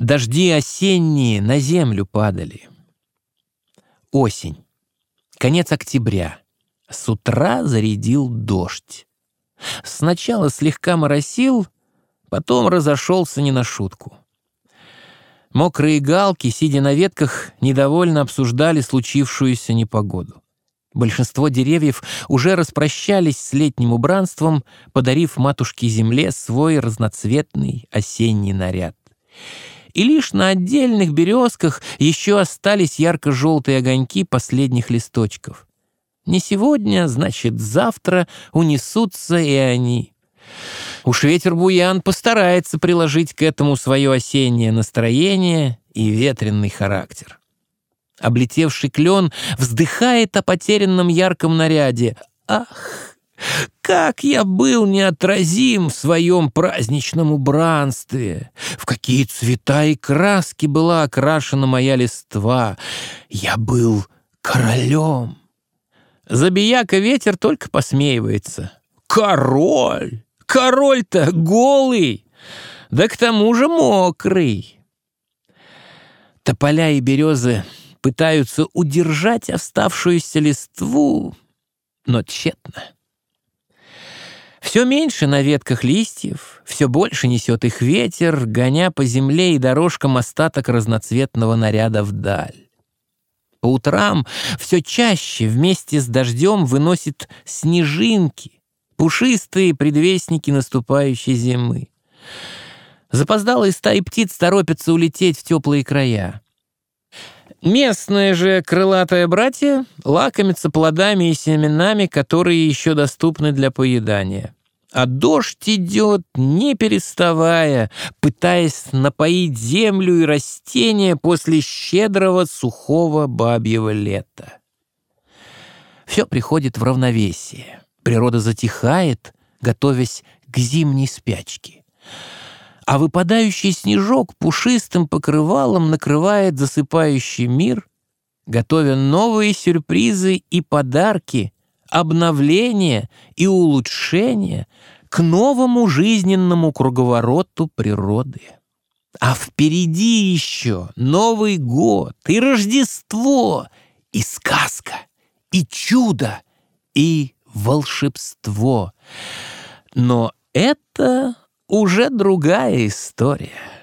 Дожди осенние на землю падали. Осень. Конец октября. С утра зарядил дождь. Сначала слегка моросил, потом разошелся не на шутку. Мокрые галки, сидя на ветках, недовольно обсуждали случившуюся непогоду. Большинство деревьев уже распрощались с летним убранством, подарив матушке-земле свой разноцветный осенний наряд. И лишь на отдельных березках еще остались ярко-желтые огоньки последних листочков. Не сегодня, значит, завтра унесутся и они. Уж ветер-буян постарается приложить к этому свое осеннее настроение и ветренный характер. Облетевший клен вздыхает о потерянном ярком наряде. Ах, как я был неотразим в своем праздничном убранстве! В какие цвета и краски была окрашена моя листва! Я был королем! Забияка ветер только посмеивается. Король! Король-то голый, да к тому же мокрый. Тополя и березы пытаются удержать оставшуюся листву, но тщетно. Все меньше на ветках листьев, все больше несет их ветер, гоня по земле и дорожкам остаток разноцветного наряда вдаль. По утрам все чаще вместе с дождем выносит снежинки, пушистые предвестники наступающей зимы. Запоздалые стаи птиц торопятся улететь в теплые края. Местные же крылатые братья лакомятся плодами и семенами, которые еще доступны для поедания. А дождь идет, не переставая, пытаясь напоить землю и растения после щедрого сухого бабьего лета. Все приходит в равновесие. Природа затихает, готовясь к зимней спячке. А выпадающий снежок пушистым покрывалом накрывает засыпающий мир, готовя новые сюрпризы и подарки, обновления и улучшения к новому жизненному круговороту природы. А впереди еще Новый год и Рождество, и сказка, и чудо, и волшебство. Но это уже другая история.